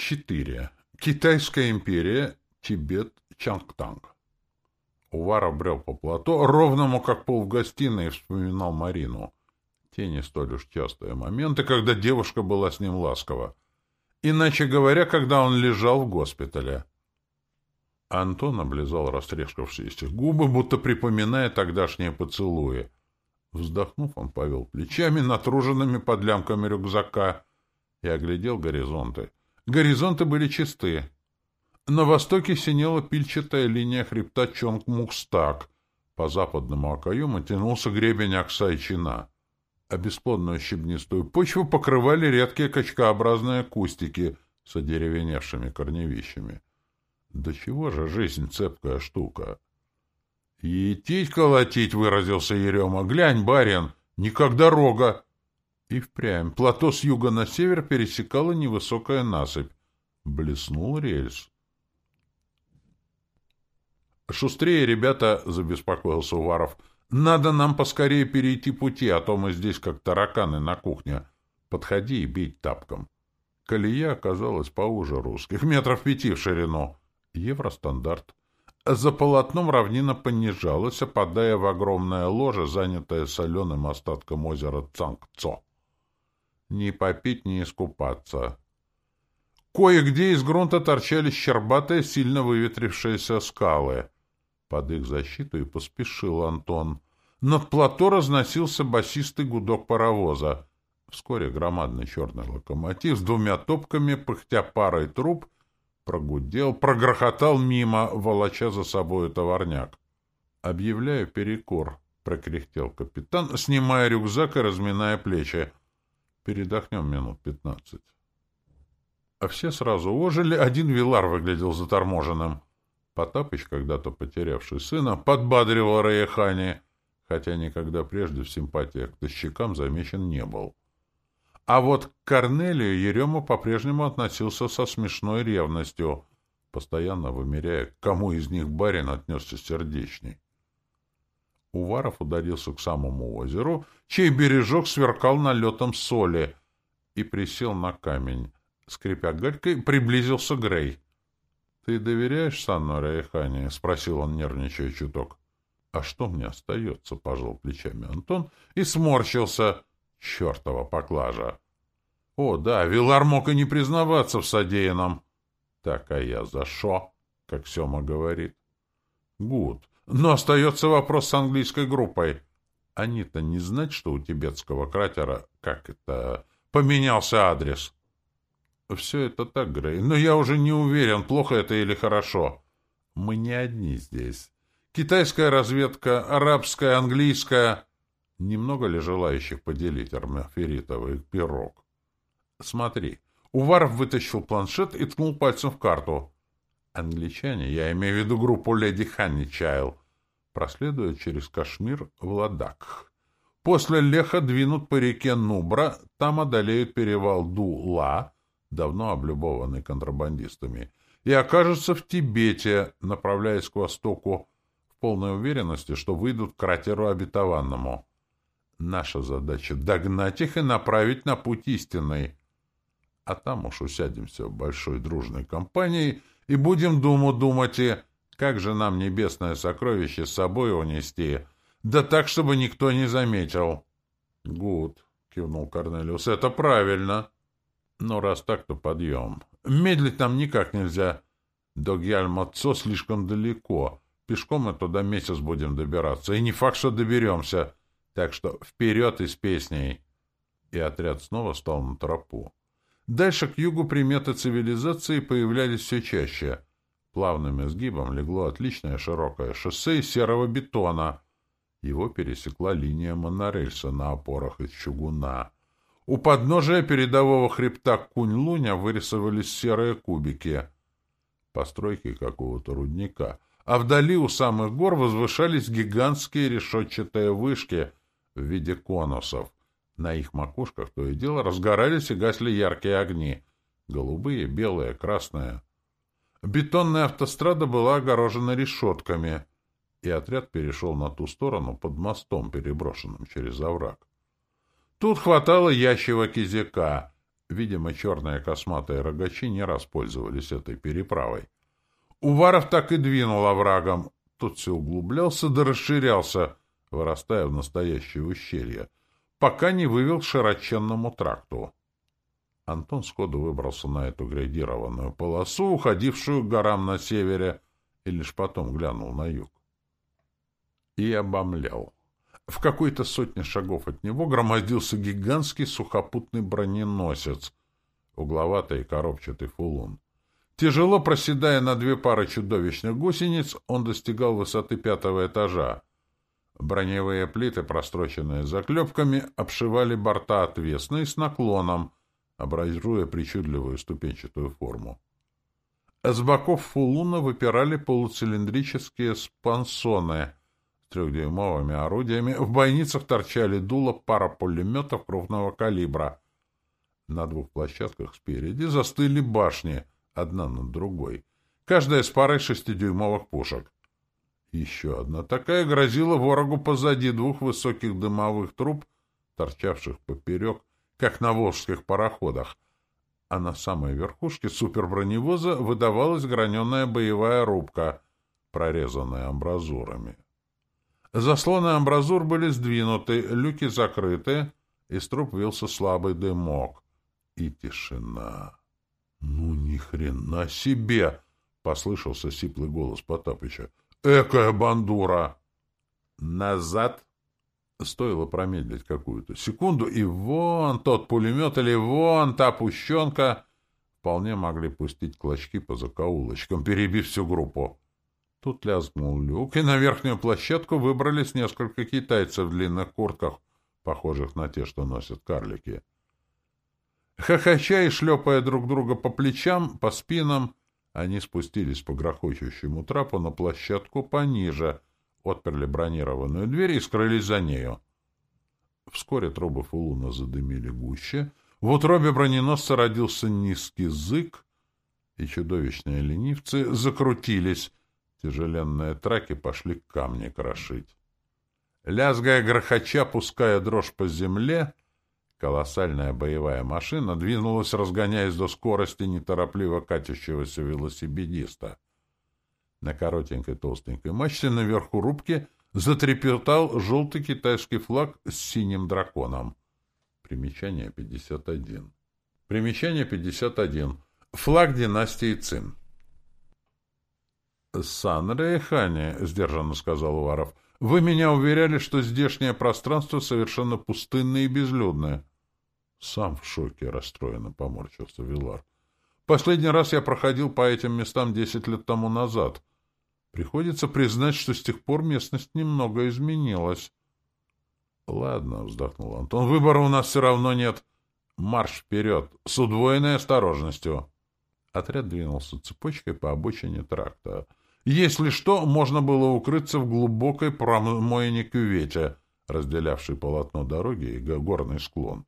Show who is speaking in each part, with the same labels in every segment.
Speaker 1: 4. Китайская империя, Тибет, Чангтанг. Увар брел по плато, ровному, как пол в гостиной, и вспоминал Марину. Те не столь уж частые моменты, когда девушка была с ним ласкова. Иначе говоря, когда он лежал в госпитале. Антон облизал растрескавшиеся губы, будто припоминая тогдашние поцелуи. Вздохнув, он повел плечами, натруженными под лямками рюкзака, и оглядел горизонты. Горизонты были чисты. На востоке синела пильчатая линия хребта Чонг-Мукстак. По западному окоему тянулся гребень Аксай-Чина. А бесплодную щебнистую почву покрывали редкие качкообразные кустики с одеревеневшими корневищами. Да чего же жизнь цепкая штука? — Етить колотить, — выразился Ерема. — Глянь, барин, не как дорога. И впрямь плато с юга на север пересекала невысокая насыпь. Блеснул рельс. «Шустрее, ребята!» — забеспокоился Уваров. «Надо нам поскорее перейти пути, а то мы здесь как тараканы на кухне. Подходи и бить тапком». Колея оказалась поуже русских, метров пяти в ширину. Евростандарт. За полотном равнина понижалась, опадая в огромное ложе, занятое соленым остатком озера Цангцо. Ни попить, ни искупаться. Кое-где из грунта торчали щербатые, сильно выветрившиеся скалы. Под их защиту и поспешил Антон. Над плато разносился басистый гудок паровоза. Вскоре громадный черный локомотив с двумя топками, пыхтя парой труб, прогудел, прогрохотал мимо, волоча за собой товарняк. «Объявляю перекур», — прокряхтел капитан, снимая рюкзак и разминая плечи. Передохнем минут пятнадцать. А все сразу ожили, один Вилар выглядел заторможенным. Потапыч, когда-то потерявший сына, подбадривал Раехани, хотя никогда прежде в симпатиях к тащикам замечен не был. А вот к Корнелию Ерема по-прежнему относился со смешной ревностью, постоянно вымеряя, кому из них барин отнесся сердечней. Уваров ударился к самому озеру, чей бережок сверкал налетом соли, и присел на камень. Скрипя галькой, приблизился Грей. — Ты доверяешь Санну Рейхане? — спросил он, нервничая чуток. — А что мне остается? — пожал плечами Антон и сморщился. Чертова поклажа! — О, да, Вилар мог и не признаваться в содеянном. — Так, а я за шо? — как Сема говорит. — Гуд. Но остается вопрос с английской группой. Они-то не знать, что у тибетского кратера, как это, поменялся адрес. Все это так, Грей, но я уже не уверен, плохо это или хорошо. Мы не одни здесь. Китайская разведка, арабская, английская. Немного ли желающих поделить армаферитовый пирог? Смотри. Уваров вытащил планшет и ткнул пальцем в карту. Англичане, я имею в виду группу леди Ханни Чайл, проследуют через Кашмир в Ладак. После Леха двинут по реке Нубра, там одолеют перевал Ду-Ла, давно облюбованный контрабандистами, и окажутся в Тибете, направляясь к востоку, в полной уверенности, что выйдут к кратеру обетованному. Наша задача — догнать их и направить на путь истинный. А там уж усядемся в большой дружной компании и будем думу думать и... Как же нам небесное сокровище с собой унести? Да так, чтобы никто не заметил. — Гуд, — кивнул Корнелиус, — это правильно. Но раз так, то подъем. Медлить нам никак нельзя. До Гьяльмацо слишком далеко. Пешком мы туда месяц будем добираться. И не факт, что доберемся. Так что вперед и с песней. И отряд снова стал на тропу. Дальше к югу приметы цивилизации появлялись все чаще — Плавным изгибом легло отличное широкое шоссе из серого бетона. Его пересекла линия монорельса на опорах из чугуна. У подножия передового хребта Кунь-Луня вырисовались серые кубики. Постройки какого-то рудника. А вдали у самых гор возвышались гигантские решетчатые вышки в виде конусов. На их макушках то и дело разгорались и гасли яркие огни. Голубые, белые, красные — Бетонная автострада была огорожена решетками, и отряд перешел на ту сторону под мостом, переброшенным через овраг. Тут хватало ящего кизяка. Видимо, черные косматые рогачи не раз пользовались этой переправой. Уваров так и двинул оврагом. Тот все углублялся да расширялся, вырастая в настоящее ущелье, пока не вывел к широченному тракту. Антон сходу выбрался на эту градированную полосу, уходившую к горам на севере, и лишь потом глянул на юг. И обомлял. В какой-то сотне шагов от него громоздился гигантский сухопутный броненосец, угловатый и коробчатый фулун. Тяжело проседая на две пары чудовищных гусениц, он достигал высоты пятого этажа. Броневые плиты, простроченные заклепками, обшивали борта отвесно и с наклоном, образуя причудливую ступенчатую форму. С боков фулуна выпирали полуцилиндрические спансоны с трехдюймовыми орудиями. В бойницах торчали дула пара пулеметов крупного калибра. На двух площадках спереди застыли башни, одна над другой, каждая с парой шестидюймовых пушек. Еще одна такая грозила ворогу позади двух высоких дымовых труб, торчавших поперек, как на волжских пароходах, а на самой верхушке суперброневоза выдавалась граненая боевая рубка, прорезанная амбразурами. Заслоны амбразур были сдвинуты, люки закрыты, из труб вился слабый дымок. И тишина. — Ну, ни хрена себе! — послышался сиплый голос Потапыча. Экая бандура! Назад! Стоило промедлить какую-то секунду, и вон тот пулемет или вон та пущенка вполне могли пустить клочки по закоулочкам, перебив всю группу. Тут лязгнул люк, и на верхнюю площадку выбрались несколько китайцев в длинных куртках, похожих на те, что носят карлики. Хохоча и шлепая друг друга по плечам, по спинам, они спустились по грохочущему трапу на площадку пониже, отперли бронированную дверь и скрылись за нею. Вскоре трубы фулуна задымили гуще. В утробе броненосца родился низкий зык, и чудовищные ленивцы закрутились. Тяжеленные траки пошли камни крошить. Лязгая грохоча, пуская дрожь по земле, Колоссальная боевая машина двинулась, разгоняясь до скорости неторопливо катящегося велосипедиста. На коротенькой толстенькой мачте наверху рубки затрепетал желтый китайский флаг с синим драконом. Примечание 51. Примечание 51. Флаг династии Цин. «Сан Рейхани», — сдержанно сказал Уваров, — «вы меня уверяли, что здешнее пространство совершенно пустынное и безлюдное». Сам в шоке, расстроенно поморщился Вилар. Последний раз я проходил по этим местам десять лет тому назад. Приходится признать, что с тех пор местность немного изменилась. — Ладно, — вздохнул Антон, — выбора у нас все равно нет. Марш вперед, с удвоенной осторожностью. Отряд двинулся цепочкой по обочине тракта. Если что, можно было укрыться в глубокой промойне кювете, разделявшей полотно дороги и горный склон.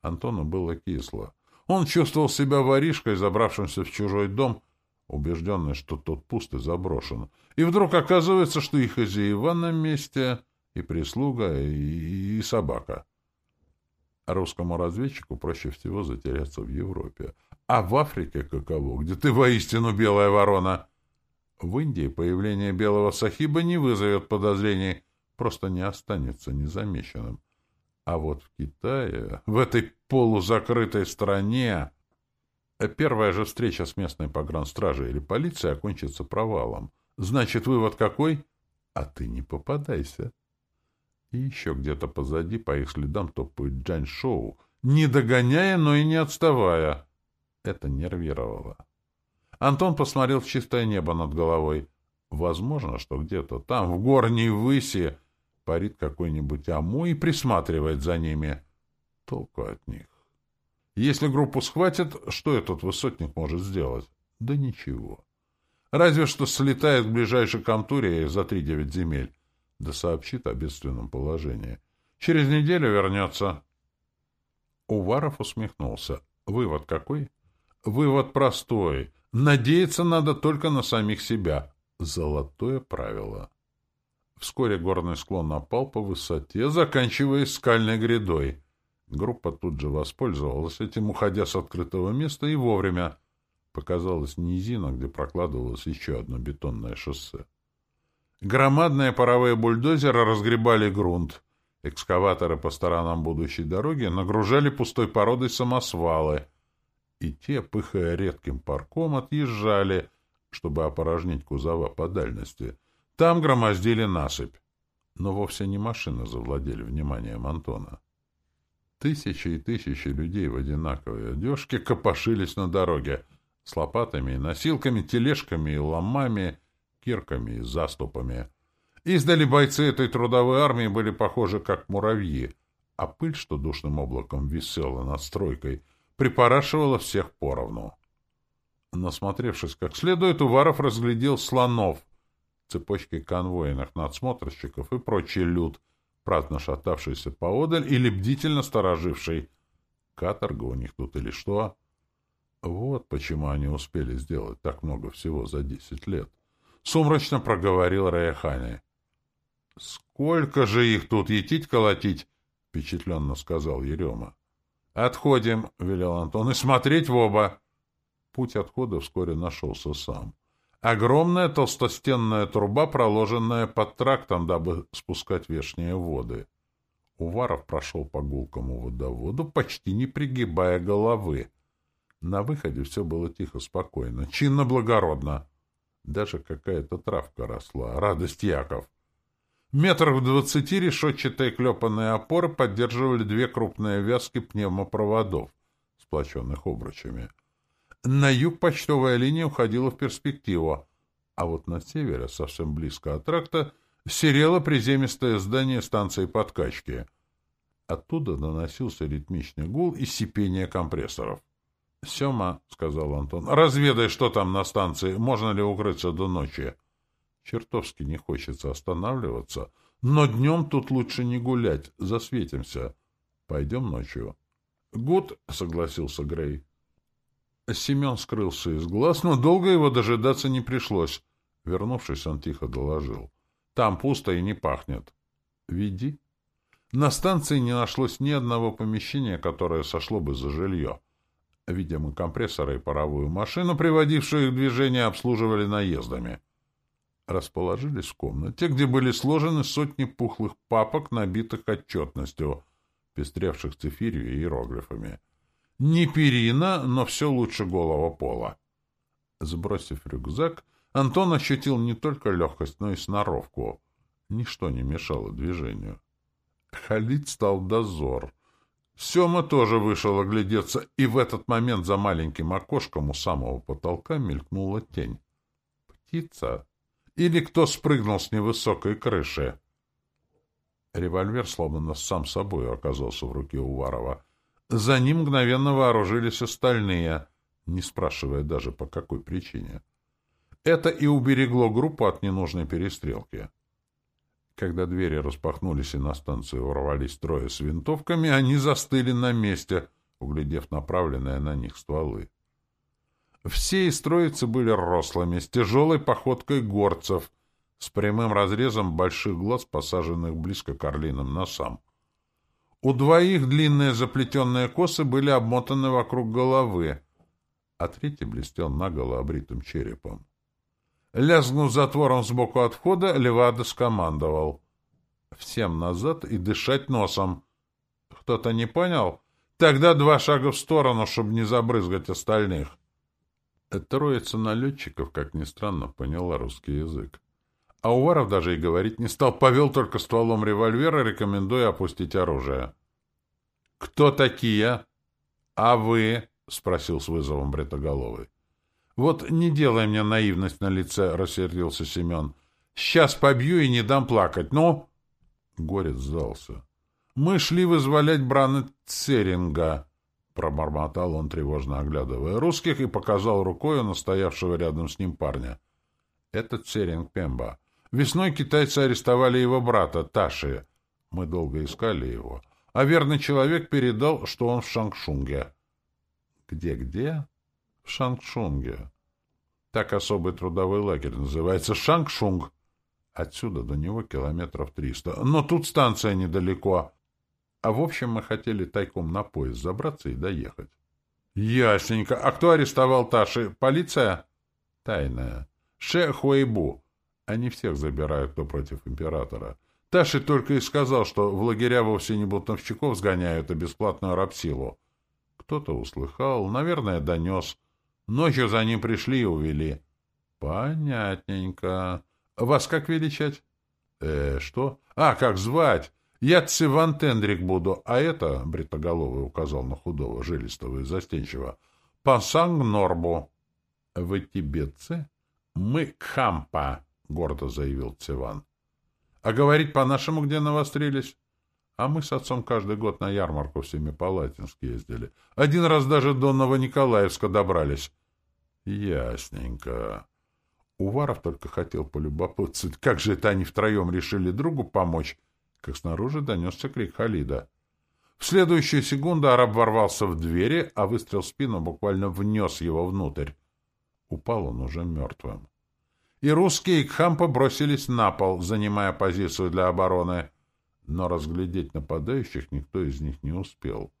Speaker 1: Антону было кисло. Он чувствовал себя воришкой, забравшимся в чужой дом, убежденный, что тот пуст и заброшен. И вдруг оказывается, что и хозяева на месте, и прислуга, и, и собака. Русскому разведчику проще всего затеряться в Европе. А в Африке каково? Где ты воистину белая ворона? В Индии появление белого сахиба не вызовет подозрений, просто не останется незамеченным. А вот в Китае, в этой полузакрытой стране, первая же встреча с местной погранстражей или полицией окончится провалом. Значит, вывод какой? А ты не попадайся. И еще где-то позади по их следам топает Джань Шоу, не догоняя, но и не отставая. Это нервировало. Антон посмотрел в чистое небо над головой. Возможно, что где-то там, в горней выси, парит какой-нибудь Аму и присматривает за ними. Толку от них. Если группу схватят, что этот высотник может сделать? Да ничего. Разве что слетает к ближайшей контуре за три-девять земель, да сообщит о бедственном положении. Через неделю вернется. Уваров усмехнулся. Вывод какой? Вывод простой. Надеяться надо только на самих себя. Золотое правило. Вскоре горный склон опал по высоте, заканчиваясь скальной грядой. Группа тут же воспользовалась этим, уходя с открытого места, и вовремя показалась низина, где прокладывалось еще одно бетонное шоссе. Громадные паровые бульдозеры разгребали грунт. Экскаваторы по сторонам будущей дороги нагружали пустой породой самосвалы, и те, пыхая редким парком, отъезжали, чтобы опорожнить кузова по дальности. Там громоздили насыпь. Но вовсе не машины завладели вниманием Антона. Тысячи и тысячи людей в одинаковой одежке копошились на дороге с лопатами и носилками, тележками и ломами, кирками и заступами. Издали бойцы этой трудовой армии были похожи как муравьи, а пыль, что душным облаком висела над стройкой, припорашивала всех поровну. Насмотревшись как следует, Уваров разглядел слонов, цепочкой конвойных надсмотрщиков и прочий люд, праздно шатавшийся поодаль или бдительно стороживший. Каторга у них тут или что? Вот почему они успели сделать так много всего за десять лет. Сумрачно проговорил Раяхани. — Сколько же их тут етить колотить? — впечатленно сказал Ерема. — Отходим, — велел Антон, — и смотреть в оба. Путь отхода вскоре нашелся сам. Огромная толстостенная труба, проложенная под трактом, дабы спускать вешние воды. Уваров прошел по гулкому водоводу, почти не пригибая головы. На выходе все было тихо, спокойно, чинно-благородно. Даже какая-то травка росла. Радость Яков. Метров в двадцати решетчатые клепанные опоры поддерживали две крупные вязки пневмопроводов, сплоченных обручами. На юг почтовая линия уходила в перспективу, а вот на севере, совсем близко от тракта, серело приземистое здание станции подкачки. Оттуда доносился ритмичный гул и сипение компрессоров. — Сема, — сказал Антон, — разведай, что там на станции, можно ли укрыться до ночи. Чертовски не хочется останавливаться, но днем тут лучше не гулять, засветимся. Пойдем ночью. — Гуд, — согласился Грей. Семен скрылся из глаз, но долго его дожидаться не пришлось. Вернувшись, он тихо доложил. — Там пусто и не пахнет. — Веди. На станции не нашлось ни одного помещения, которое сошло бы за жилье. Видимо, компрессоры и паровую машину, приводившую их в движение, обслуживали наездами. — расположились в комнате, где были сложены сотни пухлых папок, набитых отчетностью, пестревших цифирью и иероглифами. Не перина, но все лучше голого пола. Сбросив рюкзак, Антон ощутил не только легкость, но и сноровку. Ничто не мешало движению. Халить стал дозор. Сема тоже вышел оглядеться, и в этот момент за маленьким окошком у самого потолка мелькнула тень. «Птица!» Или кто спрыгнул с невысокой крыши? Револьвер словно сам собой оказался в руке Уварова. За ним мгновенно вооружились остальные, не спрашивая даже по какой причине. Это и уберегло группу от ненужной перестрелки. Когда двери распахнулись и на станцию ворвались трое с винтовками, они застыли на месте, углядев направленные на них стволы. Все из троицы были рослыми, с тяжелой походкой горцев, с прямым разрезом больших глаз, посаженных близко к орлиным носам. У двоих длинные заплетенные косы были обмотаны вокруг головы, а третий блестел наголо обритым черепом. Лязгнув затвором сбоку от входа, Левада скомандовал. «Всем назад и дышать носом». «Кто-то не понял? Тогда два шага в сторону, чтобы не забрызгать остальных». Троица налетчиков, как ни странно, поняла русский язык. А Уваров даже и говорить не стал, повел только стволом револьвера, рекомендуя опустить оружие. — Кто такие? — А вы? — спросил с вызовом Бретоголовый. — Вот не делай мне наивность на лице, — рассердился Семен. — Сейчас побью и не дам плакать, ну? Горец сдался. — Мы шли вызволять Брана Церинга. — пробормотал он, тревожно оглядывая русских, и показал рукой на стоявшего рядом с ним парня. — Это Церинг Пемба. Весной китайцы арестовали его брата, Таши. Мы долго искали его. А верный человек передал, что он в Шангшунге. «Где, — Где-где? — В Шангшунге. Так особый трудовой лагерь называется Шангшунг. Отсюда до него километров триста. Но тут станция недалеко. А в общем, мы хотели тайком на поезд забраться и доехать. Ясненько. А кто арестовал Таши? Полиция? Тайная. Ше Хуэйбу. Они всех забирают, кто против императора. Таши только и сказал, что в лагеря вовсе не бунтовщиков сгоняют, а бесплатную рабсилу. Кто-то услыхал, наверное, донес. Ночью за ним пришли и увели. Понятненько. Вас как величать? Э, что? А, как звать? Я Циван Тендрик буду, а это, — бритоголовый указал на худого, жилистого и застенчивого, — Пасанг Норбу. — Вы тибетцы? — Мы Кхампа, — гордо заявил Циван. — А говорить по-нашему, где навострились? А мы с отцом каждый год на ярмарку в Семипалатинск ездили. Один раз даже до Новониколаевска добрались. — Ясненько. Уваров только хотел полюбопытствовать, как же это они втроем решили другу помочь, как снаружи донесся крик Халида. В следующую секунду араб ворвался в двери, а выстрел в спину буквально внес его внутрь. Упал он уже мертвым. И русские Кхампа бросились на пол, занимая позицию для обороны. Но разглядеть нападающих никто из них не успел.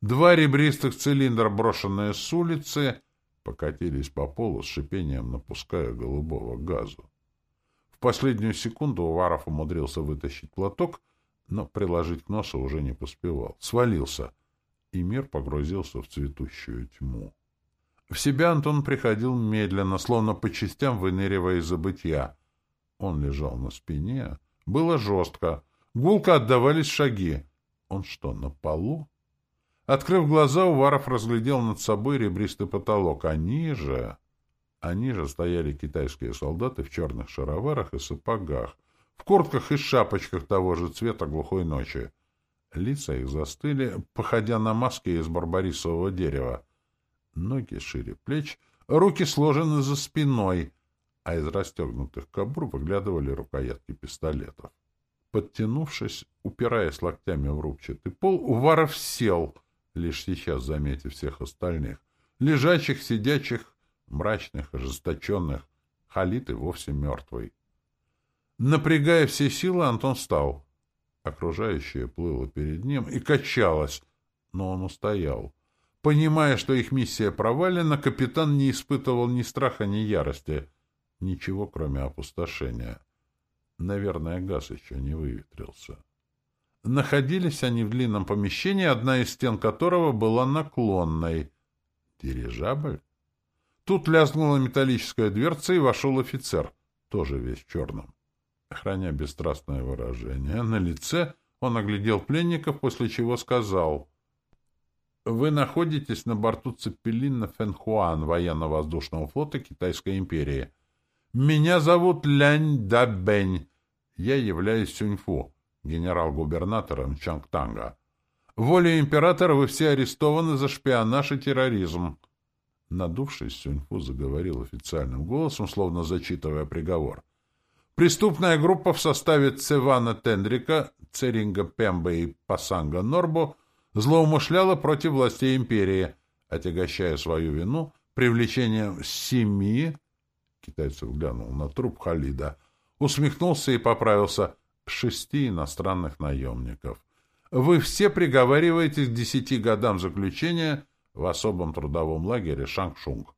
Speaker 1: Два ребристых цилиндра, брошенные с улицы, покатились по полу с шипением, напуская голубого газу последнюю секунду Уваров умудрился вытащить платок, но приложить к носу уже не поспевал. Свалился, и мир погрузился в цветущую тьму. В себя Антон приходил медленно, словно по частям выныривая из забытья. Он лежал на спине. Было жестко. Гулко отдавались шаги. Он что, на полу? Открыв глаза, Уваров разглядел над собой ребристый потолок, а ниже... А ниже стояли китайские солдаты в черных шароварах и сапогах, в куртках и шапочках того же цвета глухой ночи. Лица их застыли, походя на маски из барбарисового дерева. Ноги шире плеч, руки сложены за спиной, а из расстегнутых кобур выглядывали рукоятки пистолетов. Подтянувшись, упираясь локтями в рубчатый пол, Уваров сел, лишь сейчас заметив всех остальных, лежачих, сидячих, мрачных, ожесточенных, Халид и вовсе мертвый. Напрягая все силы, Антон встал. Окружающее плыло перед ним и качалось, но он устоял. Понимая, что их миссия провалена, капитан не испытывал ни страха, ни ярости. Ничего, кроме опустошения. Наверное, газ еще не выветрился. Находились они в длинном помещении, одна из стен которого была наклонной. Дирижабль? Тут лязгнула металлическая дверца, и вошел офицер, тоже весь в черном. Храня бесстрастное выражение на лице, он оглядел пленников, после чего сказал «Вы находитесь на борту Цепелина Фэнхуан военно-воздушного флота Китайской империи. Меня зовут Лянь Дабэнь. Я являюсь Сюньфу, генерал-губернатором Чангтанга. Волей императора вы все арестованы за шпионаж и терроризм». Надувшись, Сюньфу заговорил официальным голосом, словно зачитывая приговор. Преступная группа в составе Цевана Тендрика, Церинга Пемба и Пасанга Норбо злоумышляла против властей империи, отягощая свою вину привлечением семи, китайцев глянул на труп Халида, усмехнулся и поправился, шести иностранных наемников. Вы все приговариваетесь к десяти годам заключения — в особом трудовом лагере Шангшунг.